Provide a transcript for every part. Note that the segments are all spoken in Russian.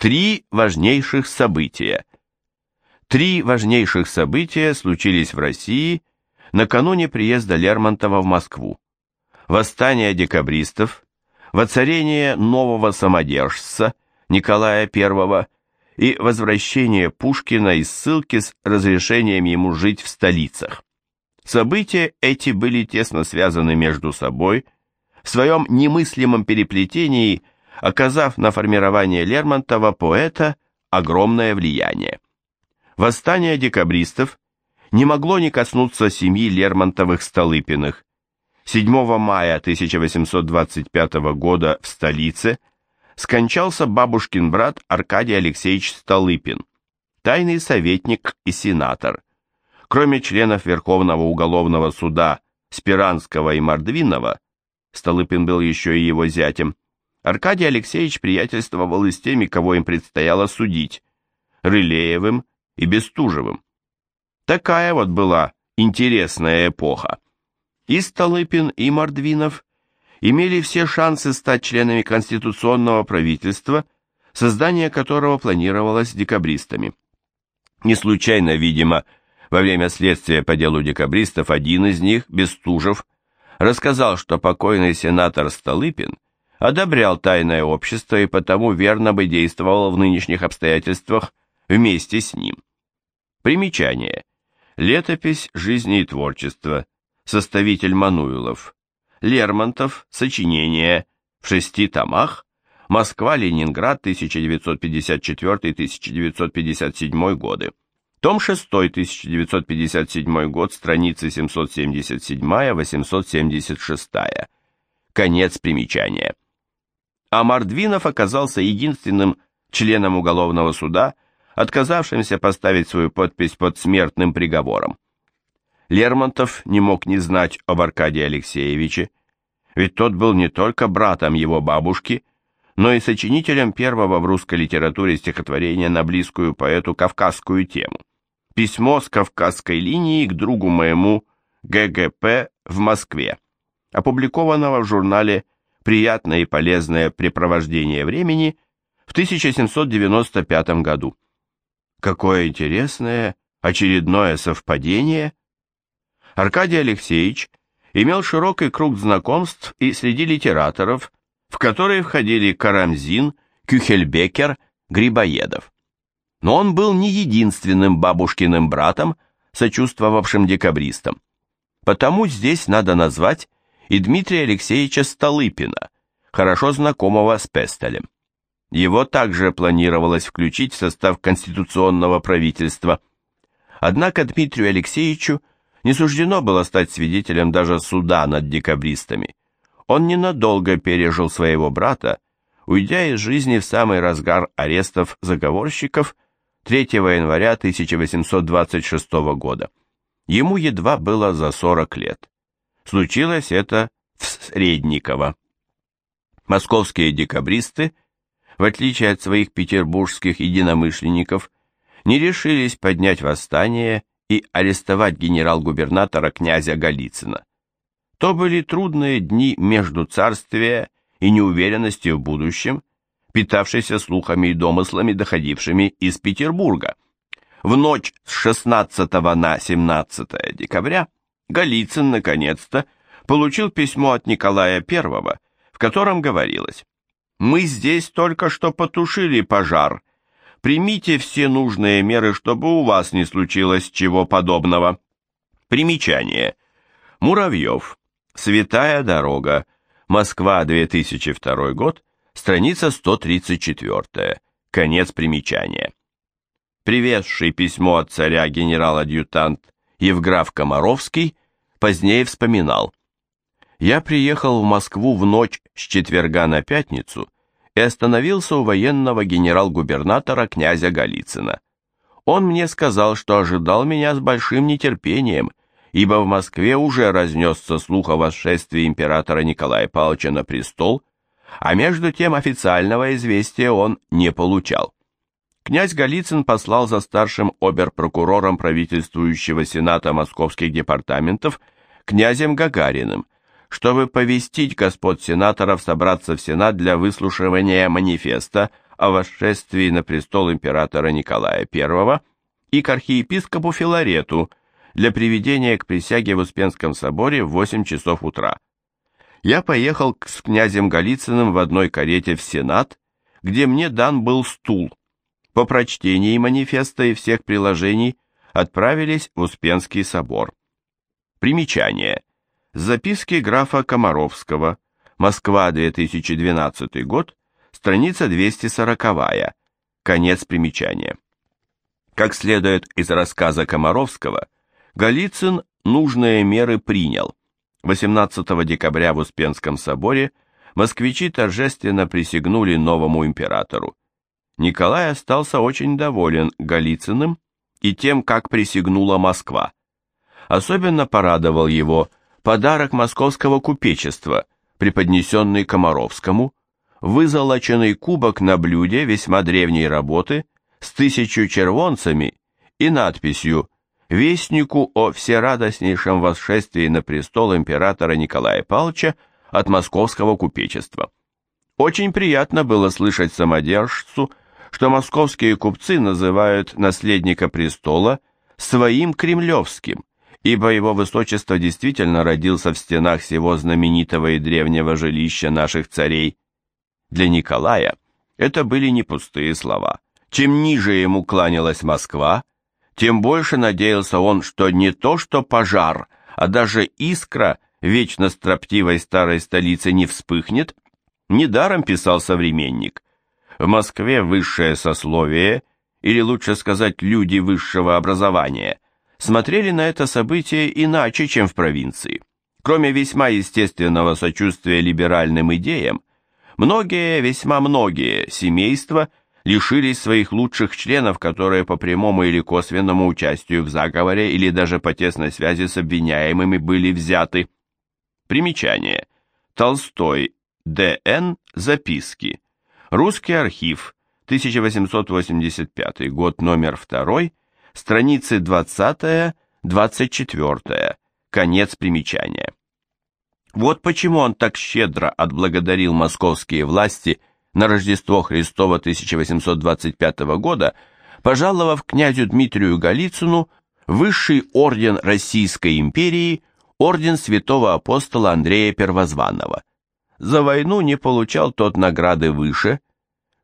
Три важнейших события. Три важнейших события случились в России накануне приезда Лермонтова в Москву. Восстание декабристов, воцарение нового самодержца Николая I и возвращение Пушкина из ссылки с разрешением ему жить в столицах. События эти были тесно связаны между собой, в своем немыслимом переплетении оказав на формирование Лермонтова поэта огромное влияние. Восстание декабристов не могло не коснуться семьи Лермонтовых-Столыпиных. 7 мая 1825 года в столице скончался бабушкин брат Аркадий Алексеевич Столыпин, тайный советник и сенатор. Кроме членов Верховного уголовного суда Спиранского и Мордвинова, Столыпин был еще и его зятем, Аркадий Алексеевич приятельствовал и с теми, кого им предстояло судить, Рылеевым и Бестужевым. Такая вот была интересная эпоха. И Столыпин, и Мордвинов имели все шансы стать членами конституционного правительства, создание которого планировалось декабристами. Не случайно, видимо, во время следствия по делу декабристов один из них, Бестужев, рассказал, что покойный сенатор Столыпин одобрял тайное общество и потому верно бы действовал в нынешних обстоятельствах вместе с ним. Примечание. Летопись жизни и творчества. Составитель Мануилов. Лермонтов. Сочинение. В шести томах. Москва-Ленинград, 1954-1957 годы. Том 6, 1957 год, страницы 777-876. Конец примечания. А Мордвинов оказался единственным членом уголовного суда, отказавшимся поставить свою подпись под смертным приговором. Лермонтов не мог не знать об Аркадии Алексеевиче, ведь тот был не только братом его бабушки, но и сочинителем первого в русской литературе стихотворения на близкую поэту кавказскую тему. Письмо с кавказской линии к другу моему ГГП в Москве, опубликованного в журнале «Приятное и полезное препровождение времени» в 1795 году. Какое интересное очередное совпадение. Аркадий Алексеевич имел широкий круг знакомств и среди литераторов, в которые входили Карамзин, Кюхельбекер, Грибоедов. Но он был не единственным бабушкиным братом, сочувствовавшим декабристам. Потому здесь надо назвать и Дмитрия Алексеевича Столыпина, хорошо знакомого с Пестелем. Его также планировалось включить в состав конституционного правительства. Однако Дмитрию Алексеевичу не суждено было стать свидетелем даже суда над декабристами. Он ненадолго пережил своего брата, уйдя из жизни в самый разгар арестов заговорщиков 3 января 1826 года. Ему едва было за 40 лет. Случилось это в Средниково. Московские декабристы – в отличие от своих петербургских единомышленников, не решились поднять восстание и арестовать генерал-губернатора князя Голицына. То были трудные дни между царствия и неуверенностью в будущем, питавшейся слухами и домыслами, доходившими из Петербурга. В ночь с 16 на 17 декабря Голицын, наконец-то, получил письмо от Николая I, в котором говорилось мы здесь только что потушили пожар. Примите все нужные меры, чтобы у вас не случилось чего подобного. Примечание. Муравьев. Святая дорога. Москва, 2002 год. Страница 134. Конец примечания. Привезший письмо от царя генерал-адъютант Евграф Комаровский позднее вспоминал. Я приехал в Москву в ночь с четверга на пятницу и остановился у военного генерал-губернатора князя Голицына. Он мне сказал, что ожидал меня с большим нетерпением, ибо в Москве уже разнесся слух о восшествии императора Николая Павловича на престол, а между тем официального известия он не получал. Князь Голицын послал за старшим оберпрокурором правительствующего Сената московских департаментов князем Гагариным, чтобы повестить господ сенаторов собраться в Сенат для выслушивания манифеста о восшествии на престол императора Николая I и к архиепископу Филарету для приведения к присяге в Успенском соборе в 8 часов утра. Я поехал с князем Голицыным в одной карете в Сенат, где мне дан был стул. По прочтении манифеста и всех приложений отправились в Успенский собор. Примечание. Записки графа Комаровского. Москва, 2012 год. Страница 240. Конец примечания. Как следует из рассказа Комаровского, Голицын нужные меры принял. 18 декабря в Успенском соборе москвичи торжественно присягнули новому императору. Николай остался очень доволен Голицыным и тем, как присягнула Москва. Особенно порадовал его подарок московского купечества, преподнесенный Комаровскому, вызолоченный кубок на блюде весьма древней работы с тысячу червонцами и надписью «Вестнику о всерадостнейшем восшествии на престол императора Николая Павловича от московского купечества». Очень приятно было слышать самодержцу, что московские купцы называют наследника престола своим кремлевским, ибо его высочество действительно родился в стенах всего знаменитого и древнего жилища наших царей. Для Николая это были не пустые слова. Чем ниже ему кланялась Москва, тем больше надеялся он, что не то что пожар, а даже искра вечно строптивой старой столицы не вспыхнет. Недаром писал современник. В Москве высшее сословие, или лучше сказать, люди высшего образования, смотрели на это событие иначе, чем в провинции. Кроме весьма естественного сочувствия либеральным идеям, многие, весьма многие семейства – лишились своих лучших членов, которые по прямому или косвенному участию в заговоре или даже по тесной связи с обвиняемыми были взяты. Примечание. Толстой. Д.Н. Записки. Русский архив. 1885 год, номер 2, страницы 20-24, конец примечания. Вот почему он так щедро отблагодарил московские власти – на Рождество Христово 1825 года, пожаловав князю Дмитрию Голицыну высший орден Российской империи, орден святого апостола Андрея Первозванного. За войну не получал тот награды выше,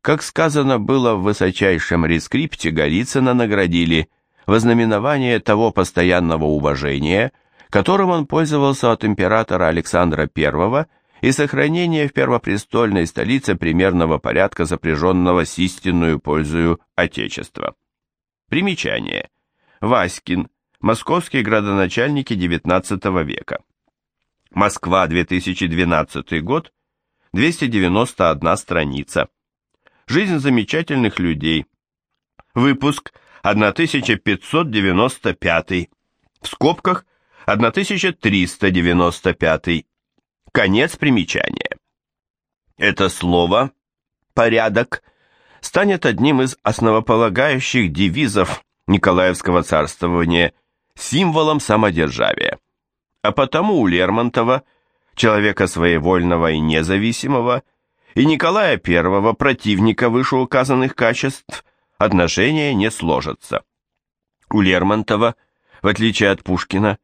как сказано было в высочайшем рескрипте, Голицына наградили во знаменование того постоянного уважения, которым он пользовался от императора Александра I и сохранение в первопрестольной столице примерного порядка, запряженного с истинную пользою Отечества. Примечание. Васькин. Московские градоначальники XIX века. Москва, 2012 год. 291 страница. Жизнь замечательных людей. Выпуск 1595. В скобках 1395. Конец примечания. Это слово «порядок» станет одним из основополагающих девизов Николаевского царствования, символом самодержавия. А потому у Лермонтова, человека своевольного и независимого, и Николая I, противника вышеуказанных качеств, отношения не сложатся. У Лермонтова, в отличие от Пушкина,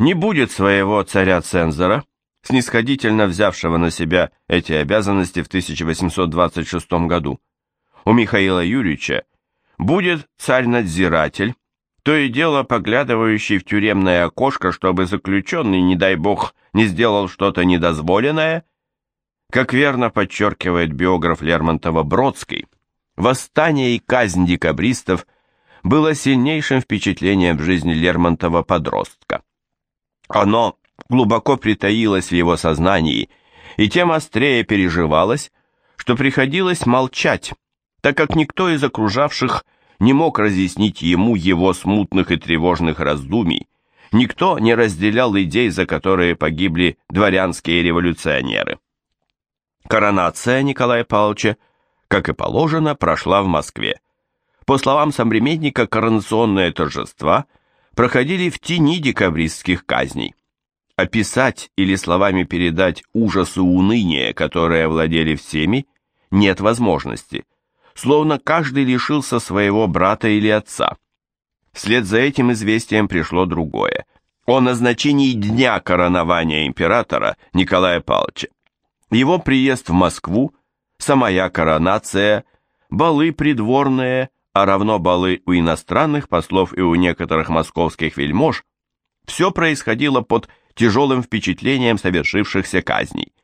не будет своего царя-цензора, снисходительно взявшего на себя эти обязанности в 1826 году. У Михаила Юрьевича будет царь-надзиратель, то и дело поглядывающий в тюремное окошко, чтобы заключенный, не дай бог, не сделал что-то недозволенное. Как верно подчеркивает биограф Лермонтова Бродский, восстание и казнь декабристов было сильнейшим впечатлением в жизни Лермонтова-подростка. Оно глубоко притаилось в его сознании и тем острее переживалось, что приходилось молчать, так как никто из окружавших не мог разъяснить ему его смутных и тревожных раздумий, никто не разделял идей, за которые погибли дворянские революционеры. Коронация Николая Павловича, как и положено, прошла в Москве. По словам современника, коронационные торжества проходили в тени декабристских казней описать или словами передать ужас и уныние, которые овладели всеми, нет возможности. Словно каждый лишился своего брата или отца. Вслед за этим известием пришло другое о назначении дня коронования императора Николая Павловича. Его приезд в Москву, самая коронация, балы придворные, а равно балы у иностранных послов и у некоторых московских вельмож, все происходило под тяжелым впечатлением совершившихся казней.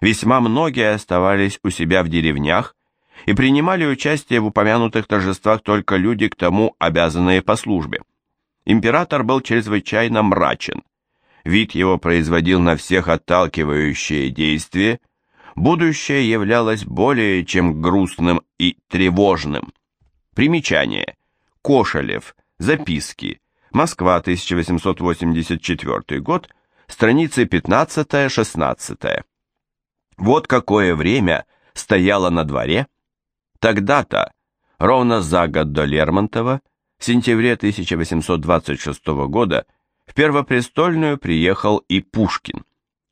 Весьма многие оставались у себя в деревнях и принимали участие в упомянутых торжествах только люди, к тому обязанные по службе. Император был чрезвычайно мрачен. Вид его производил на всех отталкивающее действие, будущее являлось более чем грустным и тревожным. Примечание. Кошелев. Записки. Москва, 1884 год. Страницы 15-16. Вот какое время стояло на дворе. Тогда-то, ровно за год до Лермонтова, в сентябре 1826 года в Первопрестольную приехал и Пушкин.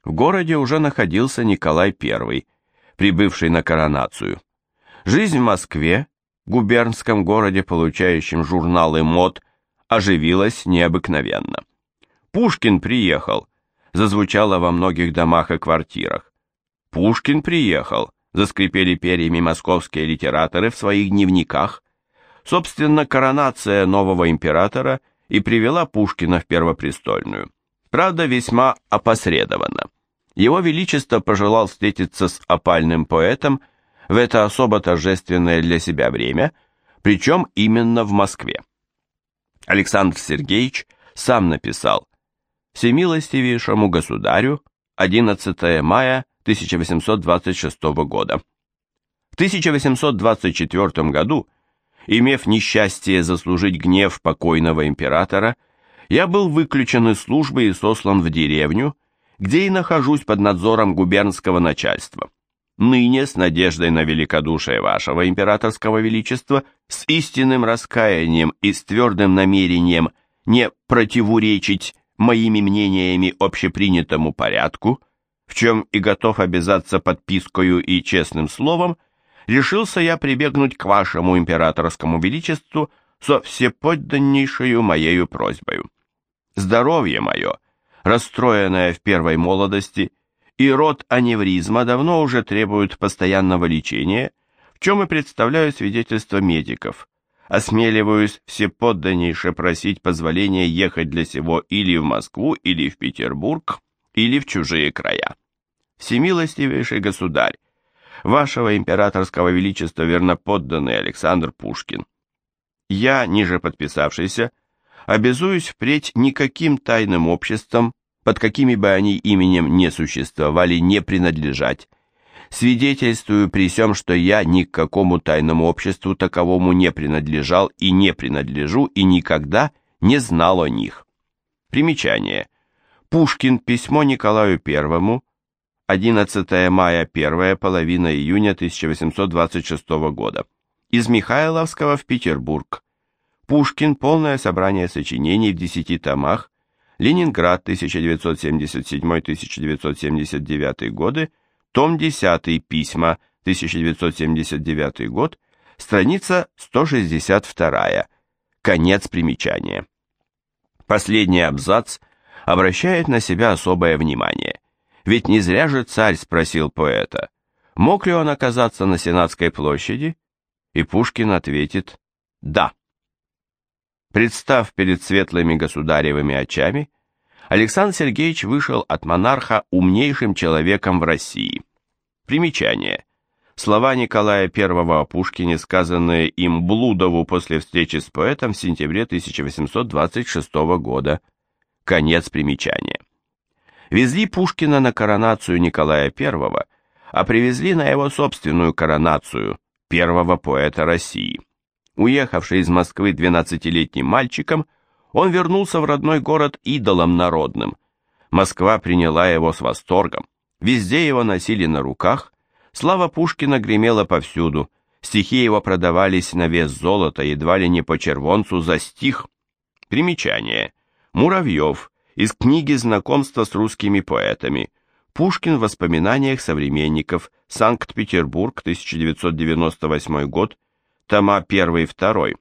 В городе уже находился Николай I, прибывший на коронацию. Жизнь в Москве, губернском городе, получающем журналы мод, оживилась необыкновенно. Пушкин приехал, зазвучало во многих домах и квартирах. Пушкин приехал, заскрипели перьями московские литераторы в своих дневниках. Собственно, коронация нового императора и привела Пушкина в Первопрестольную. Правда, весьма опосредованно. Его Величество пожелал встретиться с опальным поэтом в это особо торжественное для себя время, причем именно в Москве. Александр Сергеевич сам написал «Всемилостивейшему государю 11 мая 1826 года». В 1824 году имев несчастье заслужить гнев покойного императора, я был выключен из службы и сослан в деревню, где и нахожусь под надзором губернского начальства. Ныне, с надеждой на великодушие вашего императорского величества, с истинным раскаянием и с твердым намерением не противоречить моими мнениями общепринятому порядку, в чем и готов обязаться подпискою и честным словом, решился я прибегнуть к вашему императорскому величеству со всеподданнейшую моею просьбою. Здоровье мое, расстроенное в первой молодости, и род аневризма давно уже требуют постоянного лечения, в чем и представляю свидетельство медиков. Осмеливаюсь всеподданнейше просить позволения ехать для сего или в Москву, или в Петербург, или в чужие края. Всемилостивейший государь, вашего императорского величества верноподданный Александр Пушкин. Я, ниже подписавшийся, обязуюсь впредь никаким тайным обществам, под какими бы они именем не существовали, не принадлежать. Свидетельствую при всем, что я ни к какому тайному обществу таковому не принадлежал и не принадлежу и никогда не знал о них. Примечание. Пушкин. Письмо Николаю Первому. 11 мая, первая половина июня 1826 года. Из Михайловского в Петербург. Пушкин. Полное собрание сочинений в десяти томах. Ленинград, 1977-1979 годы. Том 10. Письма, 1979 год. Страница 162. Конец примечания. Последний абзац обращает на себя особое внимание. Ведь не зря же царь спросил поэта, мог ли он оказаться на Сенатской площади? И Пушкин ответит «да». Представ перед светлыми государевыми очами, Александр Сергеевич вышел от монарха умнейшим человеком в России. Примечание. Слова Николая I о Пушкине, сказанные им Блудову после встречи с поэтом в сентябре 1826 года. Конец примечания везли Пушкина на коронацию Николая I, а привезли на его собственную коронацию, первого поэта России. Уехавший из Москвы 12-летним мальчиком, он вернулся в родной город идолом народным. Москва приняла его с восторгом. Везде его носили на руках, слава Пушкина гремела повсюду, стихи его продавались на вес золота, едва ли не по червонцу за стих. Примечание. Муравьев, из книги «Знакомство с русскими поэтами». Пушкин в воспоминаниях современников. Санкт-Петербург, 1998 год. тома 1-2,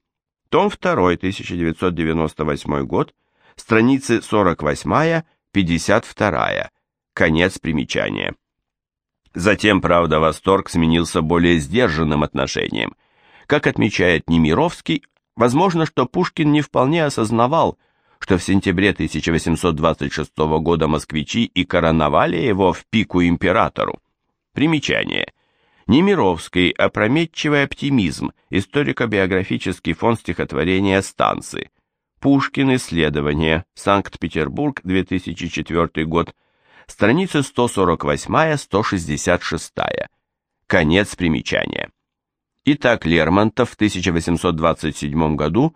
том 2, 1998 год, страницы 48-52, конец примечания. Затем, правда, восторг сменился более сдержанным отношением. Как отмечает Немировский, возможно, что Пушкин не вполне осознавал, что в сентябре 1826 года москвичи и короновали его в пику императору. Примечание. Немировский «Опрометчивый оптимизм. Историко-биографический фонд стихотворения «Станцы». Пушкин. Исследования. Санкт-Петербург. 2004 год. Страницы 148-166. Конец примечания. Итак, Лермонтов в 1827 году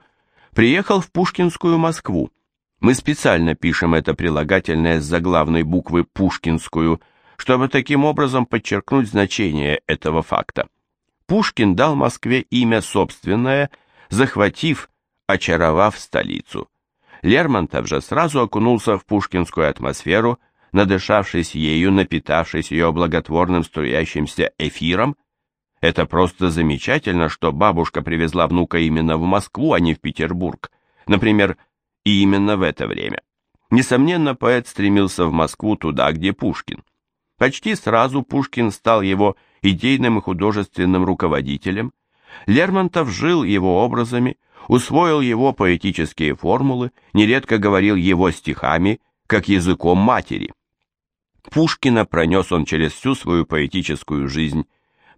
приехал в Пушкинскую Москву. Мы специально пишем это прилагательное с заглавной буквы «Пушкинскую», чтобы таким образом подчеркнуть значение этого факта. Пушкин дал Москве имя собственное, захватив, очаровав столицу. Лермонтов же сразу окунулся в пушкинскую атмосферу, надышавшись ею, напитавшись ее благотворным струящимся эфиром. Это просто замечательно, что бабушка привезла внука именно в Москву, а не в Петербург. Например, и именно в это время. Несомненно, поэт стремился в Москву туда, где Пушкин. Почти сразу Пушкин стал его идейным и художественным руководителем. Лермонтов жил его образами, усвоил его поэтические формулы, нередко говорил его стихами, как языком матери. Пушкина пронес он через всю свою поэтическую жизнь,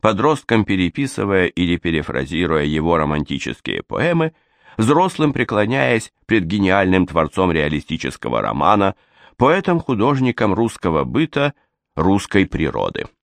подростком переписывая или перефразируя его романтические поэмы, взрослым преклоняясь пред гениальным творцом реалистического романа, поэтом-художником русского быта русской природы.